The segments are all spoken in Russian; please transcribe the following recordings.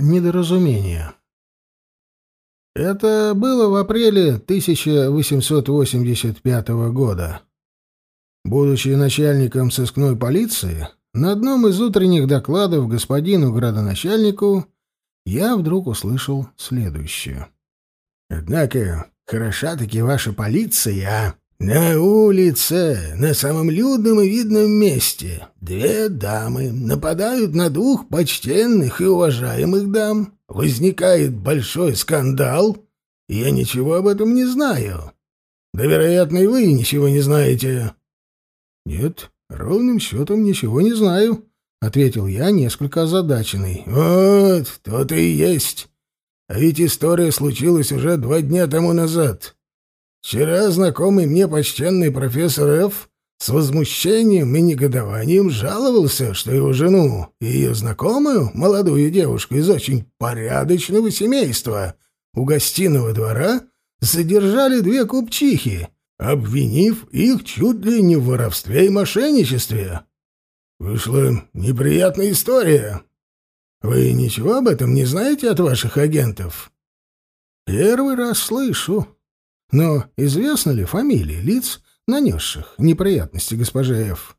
недоразумение. Это было в апреле 1885 года. Будучи начальником сыскной полиции, на одном из утренних докладов господину градоначальнику я вдруг услышал следующее. «Однако хороша-таки ваша полиция, а? На улице, на самом людном и видном месте, две дамы нападают на двух почтенных и уважаемых дам. Возникает большой скандал, я ничего об этом не знаю. Да, вероятно, и вы ничего не знаете». «Нет, ровным счетом ничего не знаю», — ответил я, несколько озадаченный. «Вот, то-то и есть. А ведь история случилась уже два дня тому назад. Вчера знакомый мне почтенный профессор Ф. с возмущением и негодованием жаловался, что его жену и ее знакомую, молодую девушку из очень порядочного семейства, у гостиного двора задержали две купчихи, обвинив их чуть ли не в воровстве и мошенничестве. Вышла неприятная история. Вы ничего об этом не знаете от ваших агентов? Первый раз слышу. Но известно ли фамилии лиц, нанесших неприятности госпоже Ф?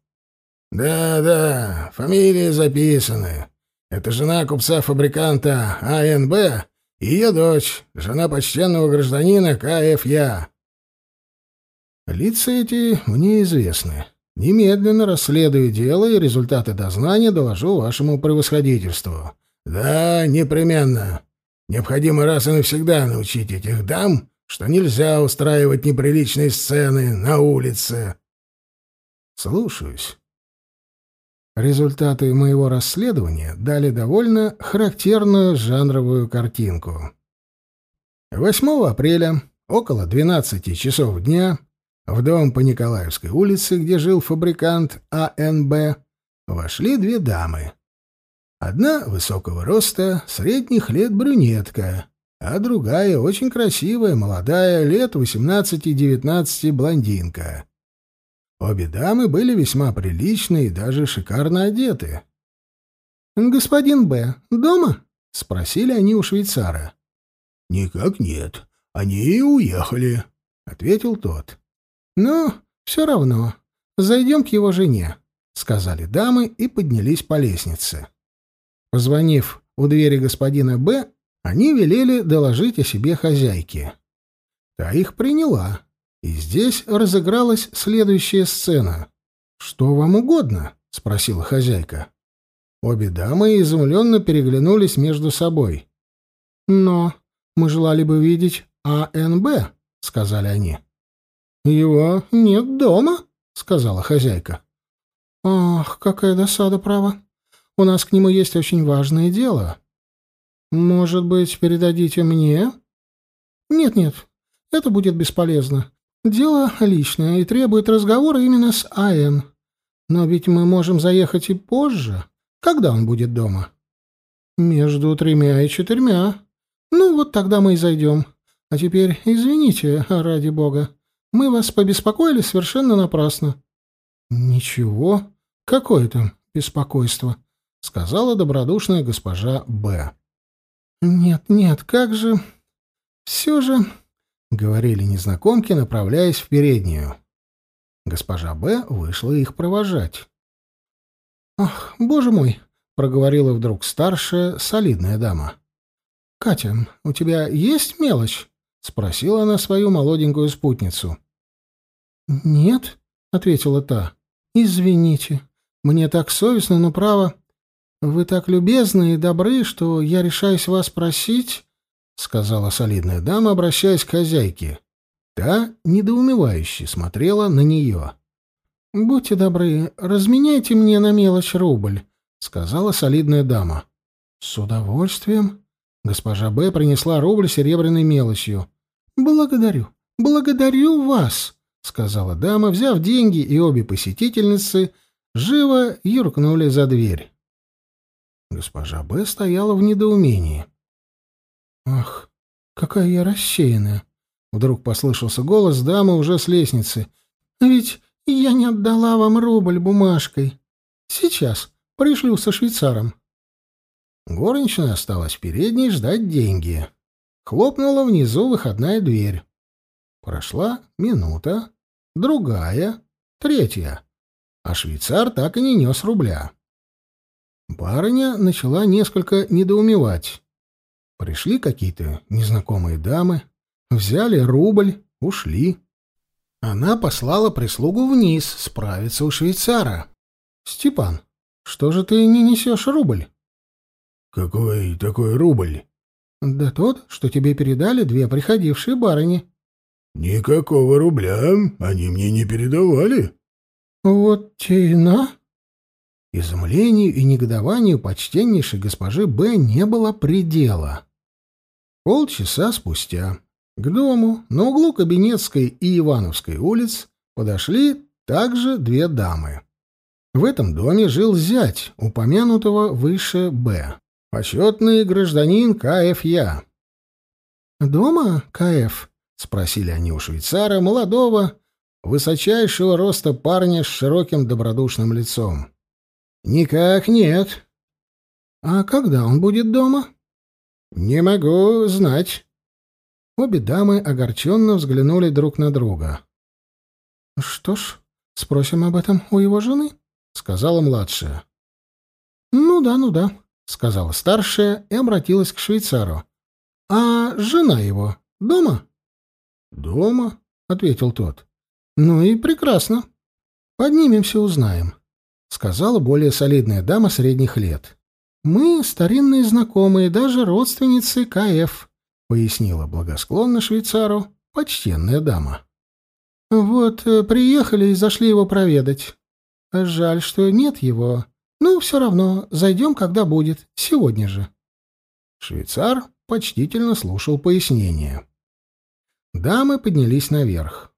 Да-да, фамилии записаны. Это жена купца-фабриканта АНБ и ее дочь, жена почтенного гражданина КФЯ. Лица эти мне известны. Немедленно расследую дело и результаты дознания доложу вашему превосходительству. Да, непременно. Необходимо раз и навсегда научить этих дам, что нельзя устраивать неприличные сцены на улице. Слушаюсь. Результаты моего расследования дали довольно характерную жанровую картинку. 8 апреля, около 12 часов дня, в дом по Николаевской улице, где жил фабрикант АНБ, вошли две дамы. Одна высокого роста, средних лет брюнетка, а другая очень красивая, молодая, лет 18-19 блондинка. Обе дамы были весьма приличны и даже шикарно одеты. «Господин Б. дома?» — спросили они у швейцара. «Никак нет. Они и уехали», — ответил тот. «Ну, все равно. Зайдем к его жене», — сказали дамы и поднялись по лестнице. Позвонив у двери господина Б, они велели доложить о себе хозяйке. Та их приняла, и здесь разыгралась следующая сцена. «Что вам угодно?» — спросила хозяйка. Обе дамы изумленно переглянулись между собой. «Но мы желали бы видеть АНБ», — сказали они. «Его нет дома», — сказала хозяйка. «Ах, какая досада, право. У нас к нему есть очень важное дело. Может быть, передадите мне?» «Нет-нет, это будет бесполезно. Дело личное и требует разговора именно с АН. Но ведь мы можем заехать и позже. Когда он будет дома?» «Между тремя и четырьмя. Ну, вот тогда мы и зайдем. А теперь извините, ради бога. Мы вас побеспокоили совершенно напрасно. Ничего, какое там беспокойство, сказала добродушная госпожа Б. Нет, нет, как же все же, говорили незнакомки, направляясь в переднюю. Госпожа Б вышла их провожать. Ах, боже мой, проговорила вдруг старшая, солидная дама. Катя, у тебя есть мелочь? — спросила она свою молоденькую спутницу. «Нет», — ответила та. «Извините, мне так совестно, но право. Вы так любезны и добры, что я решаюсь вас просить», — сказала солидная дама, обращаясь к хозяйке. Та недоумевающе смотрела на нее. «Будьте добры, разменяйте мне на мелочь рубль», — сказала солидная дама. «С удовольствием», Госпожа Б. принесла рубль серебряной мелочью. «Благодарю, благодарю вас», — сказала дама, взяв деньги, и обе посетительницы живо юркнули за дверь. Госпожа Б. стояла в недоумении. «Ах, какая я рассеянная!» Вдруг послышался голос дамы уже с лестницы. «Ведь я не отдала вам рубль бумажкой. Сейчас пришлю со швейцаром». Горничная осталась в передней ждать деньги. Хлопнула внизу выходная дверь. Прошла минута, другая, третья. А швейцар так и не нес рубля. Барыня начала несколько недоумевать. Пришли какие-то незнакомые дамы, взяли рубль, ушли. Она послала прислугу вниз справиться у швейцара. «Степан, что же ты не несешь рубль?» «Какой такой рубль?» «Да тот, что тебе передали две приходившие барыни». «Никакого рубля они мне не передавали». «Вот те и на». Изумлению и негодованию почтеннейшей госпожи Б. не было предела. Полчаса спустя к дому на углу Кабинетской и Ивановской улиц подошли также две дамы. В этом доме жил зять упомянутого выше Б. Почетный гражданин КФ Я. «Дома, КФ?» — спросили они у швейцара, молодого, высочайшего роста парня с широким добродушным лицом. «Никак нет». «А когда он будет дома?» «Не могу знать». Обе дамы огорченно взглянули друг на друга. «Что ж, спросим об этом у его жены», — сказала младшая. «Ну да, ну да», — сказала старшая и обратилась к швейцару. «А жена его дома?» «Дома», — ответил тот. «Ну и прекрасно. Поднимемся, узнаем», — сказала более солидная дама средних лет. «Мы старинные знакомые, даже родственницы КФ», — пояснила благосклонно швейцару почтенная дама. «Вот, э, приехали и зашли его проведать. Жаль, что нет его. Ну, все равно, зайдем, когда будет. Сегодня же. Швейцар почтительно слушал пояснения. Дамы поднялись наверх.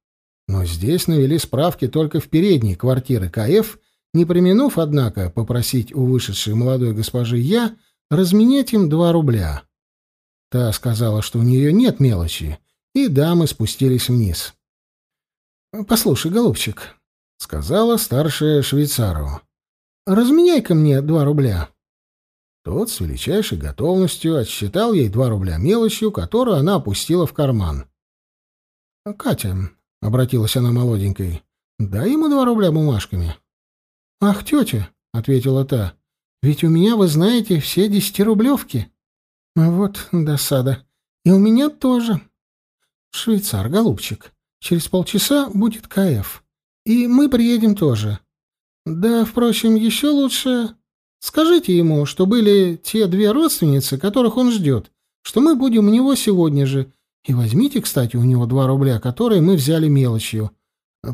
Но здесь навели справки только в передней квартиры КФ, не применув, однако, попросить у вышедшей молодой госпожи Я разменять им два рубля. Та сказала, что у нее нет мелочи, и дамы спустились вниз. «Послушай, голубчик», — сказала старшая швейцару, Разменяй-ка мне два рубля». Тот с величайшей готовностью отсчитал ей два рубля мелочью, которую она опустила в карман. «Катя», — обратилась она молоденькой, — «дай ему два рубля бумажками». «Ах, тетя», — ответила та, — «ведь у меня, вы знаете, все десятирублевки». «Вот досада. И у меня тоже». «Швейцар, голубчик, через полчаса будет КФ. И мы приедем тоже. Да, впрочем, еще лучше... Скажите ему, что были те две родственницы, которых он ждет, что мы будем у него сегодня же. И возьмите, кстати, у него два рубля, которые мы взяли мелочью.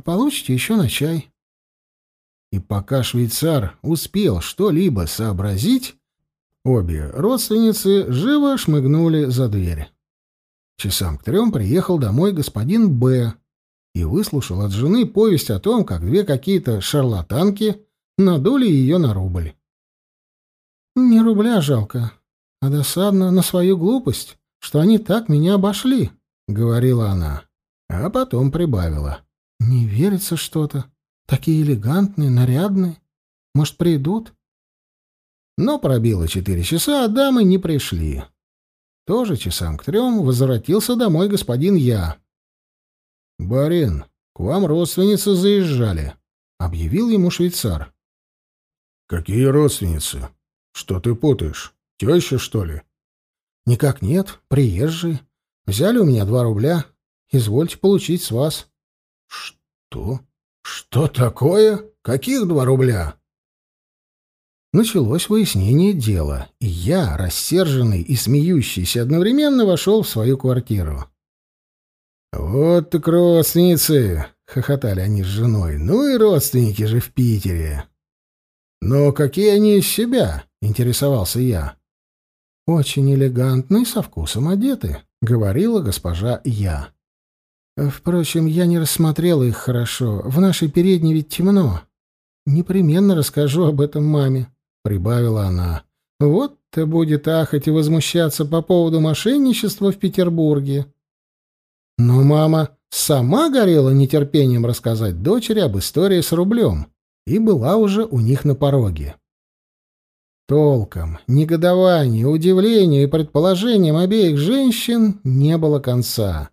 Получите еще на чай. И пока швейцар успел что-либо сообразить, обе родственницы живо шмыгнули за дверь. Часам к трем приехал домой господин Б и выслушал от жены повесть о том, как две какие-то шарлатанки надули ее на рубль. «Не рубля жалко, а досадно на свою глупость, что они так меня обошли», — говорила она, а потом прибавила. «Не верится что-то. Такие элегантные, нарядные. Может, придут?» Но пробило четыре часа, а дамы не пришли. Тоже часам к трем возвратился домой господин Я, «Барин, к вам родственницы заезжали», — объявил ему швейцар. «Какие родственницы? Что ты путаешь? Теща, что ли?» «Никак нет, приезжие. Взяли у меня два рубля. Извольте получить с вас». «Что? Что такое? Каких два рубля?» Началось выяснение дела, и я, рассерженный и смеющийся, одновременно вошел в свою квартиру. «Вот так родственницы!» — хохотали они с женой. «Ну и родственники же в Питере!» «Но какие они из себя?» — интересовался я. «Очень элегантные, со вкусом одеты», — говорила госпожа Я. «Впрочем, я не рассмотрела их хорошо. В нашей передней ведь темно. Непременно расскажу об этом маме», — прибавила она. «Вот-то будет ахать и возмущаться по поводу мошенничества в Петербурге». Но мама сама горела нетерпением рассказать дочери об истории с рублем и была уже у них на пороге. Толком, негодованию, удивлению и предположениям обеих женщин не было конца.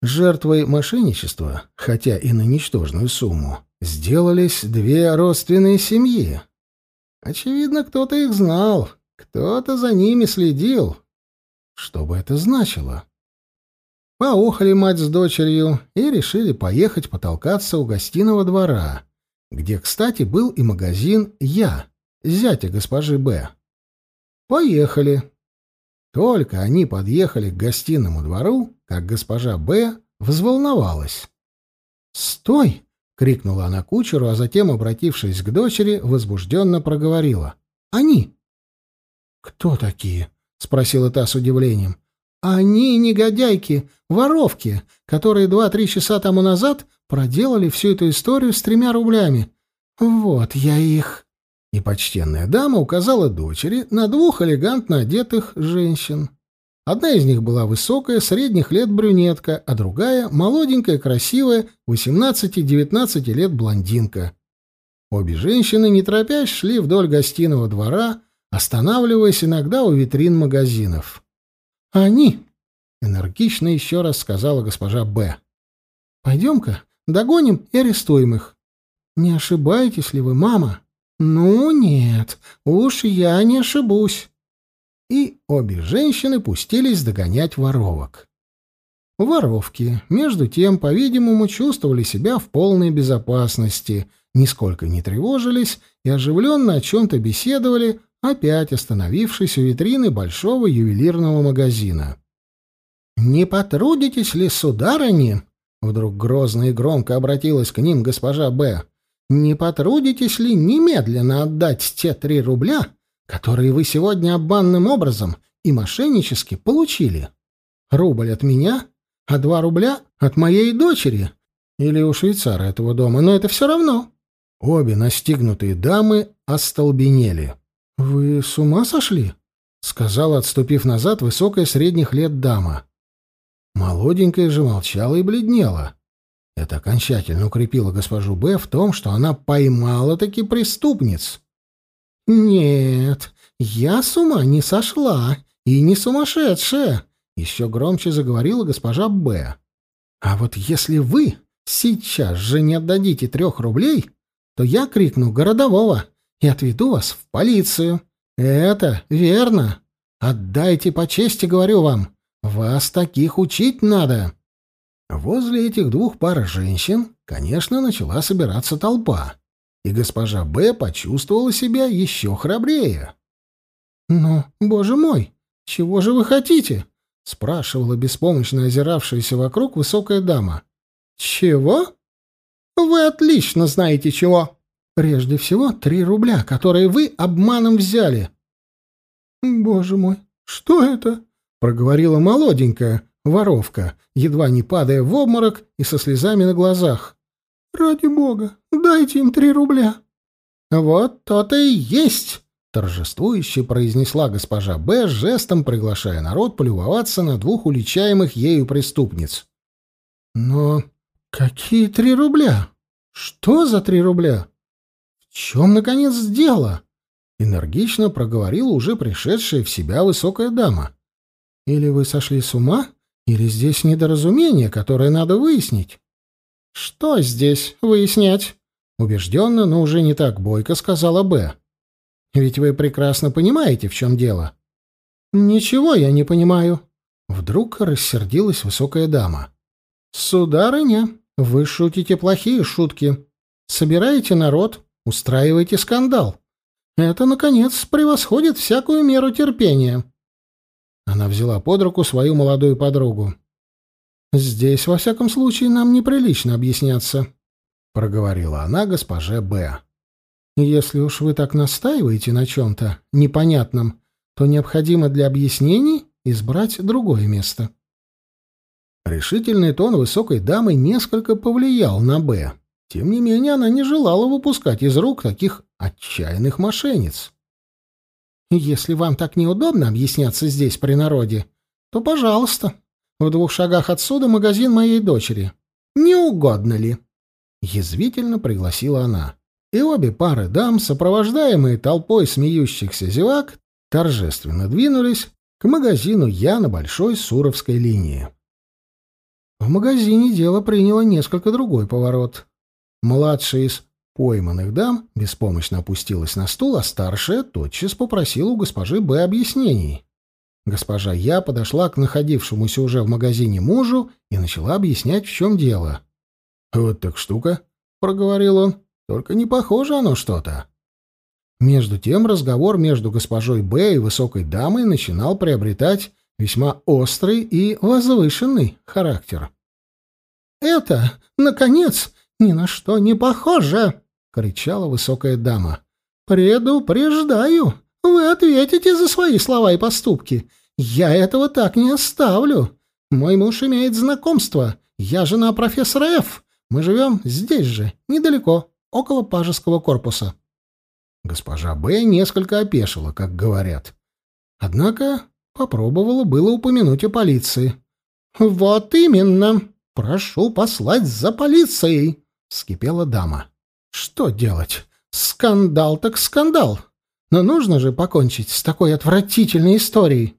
Жертвой мошенничества, хотя и на ничтожную сумму, сделались две родственные семьи. Очевидно, кто-то их знал, кто-то за ними следил. Что бы это значило? Поохали мать с дочерью и решили поехать потолкаться у гостиного двора, где, кстати, был и магазин «Я», зятя госпожи Б. Поехали. Только они подъехали к гостиному двору, как госпожа Б. взволновалась. «Стой!» — крикнула она кучеру, а затем, обратившись к дочери, возбужденно проговорила. «Они!» «Кто такие?» — спросила та с удивлением. «Они негодяйки, воровки, которые два-три часа тому назад проделали всю эту историю с тремя рублями. Вот я их...» И почтенная дама указала дочери на двух элегантно одетых женщин. Одна из них была высокая, средних лет брюнетка, а другая — молоденькая, красивая, 18-19 лет блондинка. Обе женщины, не торопясь, шли вдоль гостиного двора, останавливаясь иногда у витрин магазинов. «Они!» — энергично еще раз сказала госпожа Б. «Пойдем-ка, догоним и арестуем их. Не ошибаетесь ли вы, мама?» «Ну нет, уж я не ошибусь». И обе женщины пустились догонять воровок. Воровки, между тем, по-видимому, чувствовали себя в полной безопасности, нисколько не тревожились и оживленно о чем-то беседовали, опять остановившись у витрины большого ювелирного магазина. «Не потрудитесь ли, сударыни?» Вдруг грозно и громко обратилась к ним госпожа Б. Не потрудитесь ли немедленно отдать те три рубля, которые вы сегодня обманным образом и мошеннически получили? Рубль от меня, а два рубля от моей дочери или у швейцара этого дома, но это все равно. Обе настигнутые дамы остолбенели. «Вы с ума сошли?» — сказала, отступив назад, высокая средних лет дама. Молоденькая же молчала и бледнела. Это окончательно укрепило госпожу Б в том, что она поймала-таки преступниц. «Нет, я с ума не сошла и не сумасшедшая», — еще громче заговорила госпожа Б. «А вот если вы сейчас же не отдадите трех рублей, то я крикну городового и отведу вас в полицию. Это верно. Отдайте по чести, говорю вам. Вас таких учить надо». Возле этих двух пар женщин, конечно, начала собираться толпа, и госпожа Б почувствовала себя еще храбрее. «Ну, боже мой, чего же вы хотите?» — спрашивала беспомощно озиравшаяся вокруг высокая дама. «Чего?» «Вы отлично знаете чего. Прежде всего, три рубля, которые вы обманом взяли». «Боже мой, что это?» — проговорила молоденькая, воровка, едва не падая в обморок и со слезами на глазах. «Ради бога, дайте им три рубля». «Вот то-то и есть!» — торжествующе произнесла госпожа Б, жестом приглашая народ полюбоваться на двух уличаемых ею преступниц. «Но какие три рубля? Что за три рубля? В чем, наконец, дело?» — энергично проговорила уже пришедшая в себя высокая дама. «Или вы сошли с ума?» Или здесь недоразумение, которое надо выяснить? Что здесь выяснять? Убежденно, но уже не так бойко сказала Б. Ведь вы прекрасно понимаете, в чем дело. Ничего я не понимаю. Вдруг рассердилась высокая дама. Сударыня, вы шутите плохие шутки. Собираете народ, устраиваете скандал. Это, наконец, превосходит всякую меру терпения. Она взяла под руку свою молодую подругу. «Здесь, во всяком случае, нам неприлично объясняться», — проговорила она госпоже Б. «Если уж вы так настаиваете на чем-то непонятном, то необходимо для объяснений избрать другое место». Решительный тон высокой дамы несколько повлиял на Б. Тем не менее, она не желала выпускать из рук таких отчаянных мошенниц. Если вам так неудобно объясняться здесь при народе, то, пожалуйста, в двух шагах отсюда магазин моей дочери. Не угодно ли?» Язвительно пригласила она. и обе пары дам, сопровождаемые толпой смеющихся зевак, торжественно двинулись к магазину «Я» на Большой Суровской линии. В магазине дело приняло несколько другой поворот. Младшая из пойманных дам беспомощно опустилась на стул, а старшая тотчас попросила у госпожи Б объяснений. Госпожа Я подошла к находившемуся уже в магазине мужу и начала объяснять, в чем дело. «Вот так штука», — проговорил он, — «только не похоже оно что-то». Между тем разговор между госпожой Б и высокой дамой начинал приобретать весьма острый и возвышенный характер. «Это, наконец, ни на что не похоже!» — кричала высокая дама. «Предупреждаю, вы ответите за свои слова и поступки. Я этого так не оставлю. Мой муж имеет знакомство. Я жена профессора Ф. Мы живем здесь же, недалеко, около пажеского корпуса». Госпожа Б. несколько опешила, как говорят. Однако попробовала было упомянуть о полиции. «Вот именно! Прошу послать за полицией!» — вскипела дама. «Что делать? Скандал так скандал! Но нужно же покончить с такой отвратительной историей!»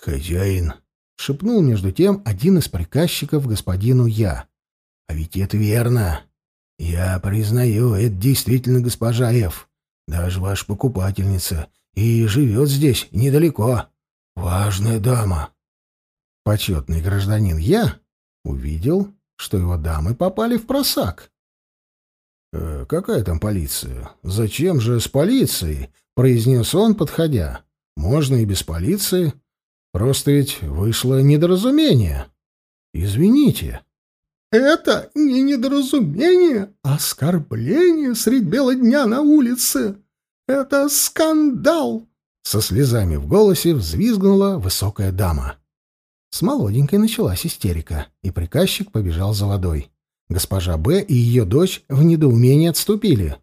«Хозяин!» — шепнул между тем один из приказчиков господину Я. «А ведь это верно. Я признаю, это действительно госпожа Ф. Даже ваша покупательница. И живет здесь, недалеко. Важная дама. Почетный гражданин я увидел, что его дамы попали в просак. «Э, «Какая там полиция? Зачем же с полицией?» — произнес он, подходя. «Можно и без полиции. Просто ведь вышло недоразумение. Извините». Это не недоразумение, а оскорбление средь бела дня на улице. Это скандал!» Со слезами в голосе взвизгнула высокая дама. С молоденькой началась истерика, и приказчик побежал за водой. Госпожа Б. и ее дочь в недоумении отступили.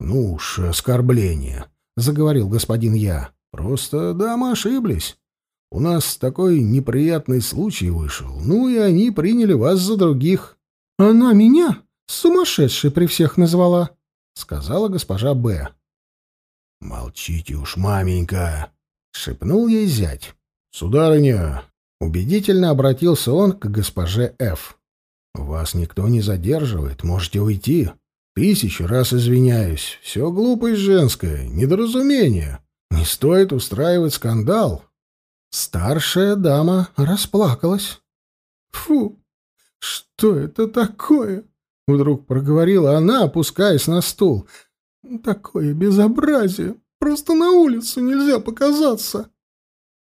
«Ну уж, оскорбление», — заговорил господин Я. «Просто дамы ошиблись. У нас такой неприятный случай вышел, ну и они приняли вас за других». «Она меня сумасшедшей при всех назвала», — сказала госпожа Б. «Молчите уж, маменька!» — шепнул ей зять. «Сударыня!» — убедительно обратился он к госпоже Ф. «Вас никто не задерживает, можете уйти. Тысячу раз извиняюсь. Все глупость женская, недоразумение. Не стоит устраивать скандал». Старшая дама расплакалась. «Фу! Что это такое?» — вдруг проговорила она, опускаясь на стул. Такое безобразие! Просто на улицу нельзя показаться!»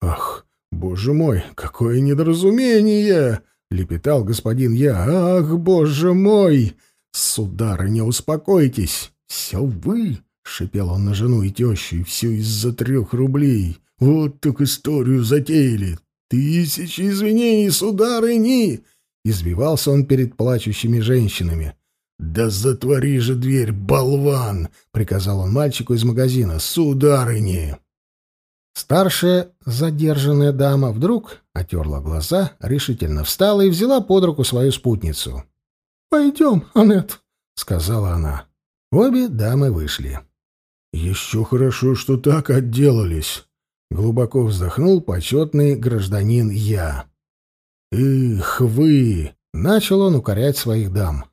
«Ах, боже мой, какое недоразумение!» — лепетал господин Я. «Ах, боже мой! Сударыня, успокойтесь! Все вы!» — шипел он на жену и тещу, и все из-за трех рублей. «Вот так историю затеяли! Тысячи извинений, сударыни!» Избивался он перед плачущими женщинами. «Да затвори же дверь, болван!» — приказал он мальчику из магазина. «Сударыни!» Старшая, задержанная дама, вдруг отерла глаза, решительно встала и взяла под руку свою спутницу. «Пойдем, Аннет», — сказала она. Обе дамы вышли. «Еще хорошо, что так отделались», — глубоко вздохнул почетный гражданин Я. «Эх вы!» — начал он укорять своих дам.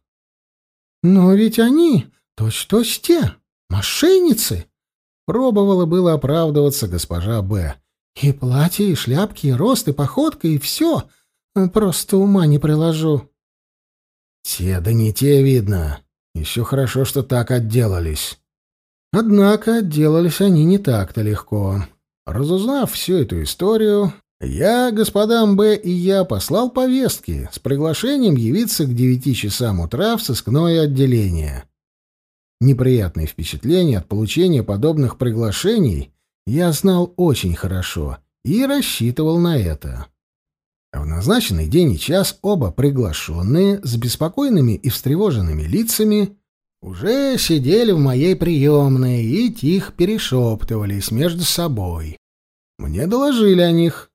«Но ведь они точь-точь те, мошенницы!» Пробовала было оправдываться госпожа Б. «И платье, и шляпки, и рост, и походка, и все. Просто ума не приложу». «Те да не те, видно. Еще хорошо, что так отделались». Однако отделались они не так-то легко. Разузнав всю эту историю, я господам Б и я послал повестки с приглашением явиться к девяти часам утра в сыскное отделение. Неприятные впечатления от получения подобных приглашений я знал очень хорошо и рассчитывал на это. В назначенный день и час оба приглашенные с беспокойными и встревоженными лицами уже сидели в моей приемной и тихо перешептывались между собой. Мне доложили о них.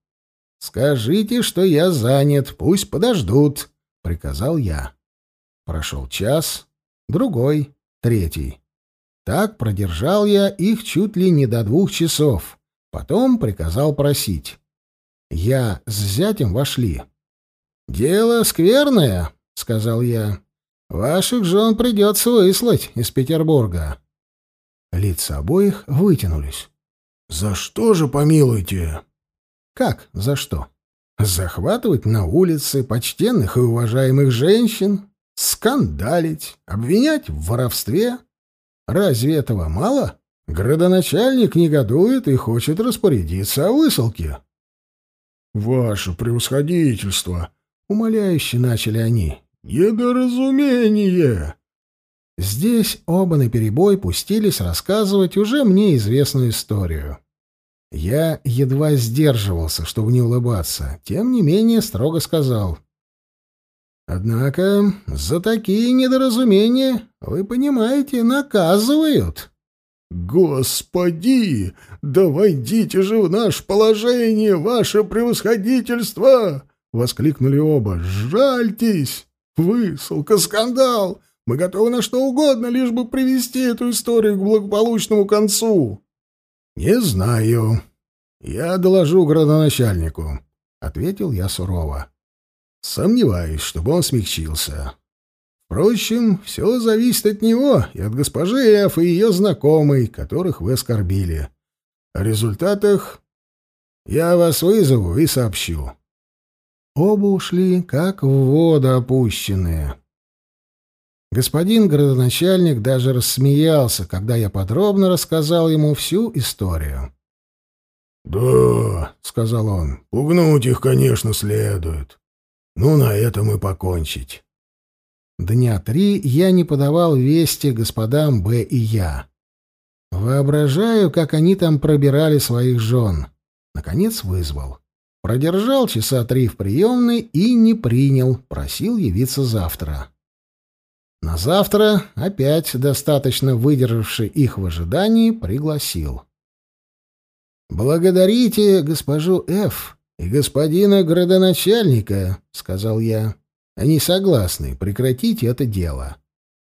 «Скажите, что я занят, пусть подождут», — приказал я. Прошел час, другой, Третий. Так продержал я их чуть ли не до двух часов. Потом приказал просить. Я с зятем вошли. «Дело скверное», — сказал я. «Ваших жен придется выслать из Петербурга». Лица обоих вытянулись. «За что же, помилуйте?» «Как за что?» «Захватывать на улице почтенных и уважаемых женщин, скандалить, обвинять в воровстве. Разве этого мало? Градоначальник негодует и хочет распорядиться о высылке». «Ваше превосходительство!» — умоляюще начали они. «Недоразумение!» Здесь оба наперебой пустились рассказывать уже мне известную историю. Я едва сдерживался, чтобы не улыбаться, тем не менее строго сказал. «Однако за такие недоразумения, вы понимаете, наказывают». «Господи! Да войдите же в наше положение, ваше превосходительство!» — воскликнули оба. «Жальтесь! Высылка, скандал! Мы готовы на что угодно, лишь бы привести эту историю к благополучному концу». «Не знаю. Я доложу градоначальнику», — ответил я сурово. «Сомневаюсь, чтобы он смягчился. Впрочем, все зависит от него и от госпожи Эф и ее знакомой, которых вы оскорбили. О результатах я вас вызову и сообщу». Оба ушли, как в воду опущенные. Господин градоначальник даже рассмеялся, когда я подробно рассказал ему всю историю. «Да», — сказал он, — «пугнуть их, конечно, следует. Ну, на этом и покончить». Дня три я не подавал вести господам Б и Я. Воображаю, как они там пробирали своих жен. Наконец вызвал. Продержал часа три в приемной и не принял, просил явиться завтра. На завтра, опять достаточно выдержавший их в ожидании, пригласил. «Благодарите госпожу Ф. и господина градоначальника», — сказал я. Они согласны прекратить это дело.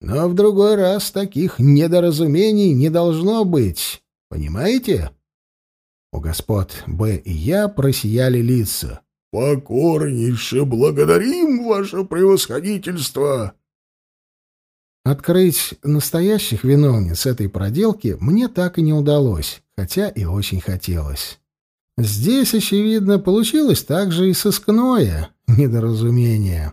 Но в другой раз таких недоразумений не должно быть. Понимаете? У господ Б и я просияли лица. «Покорнейше благодарим, ваше превосходительство!» Открыть настоящих виновниц этой проделки мне так и не удалось, хотя и очень хотелось. Здесь, очевидно, получилось также и сыскное недоразумение.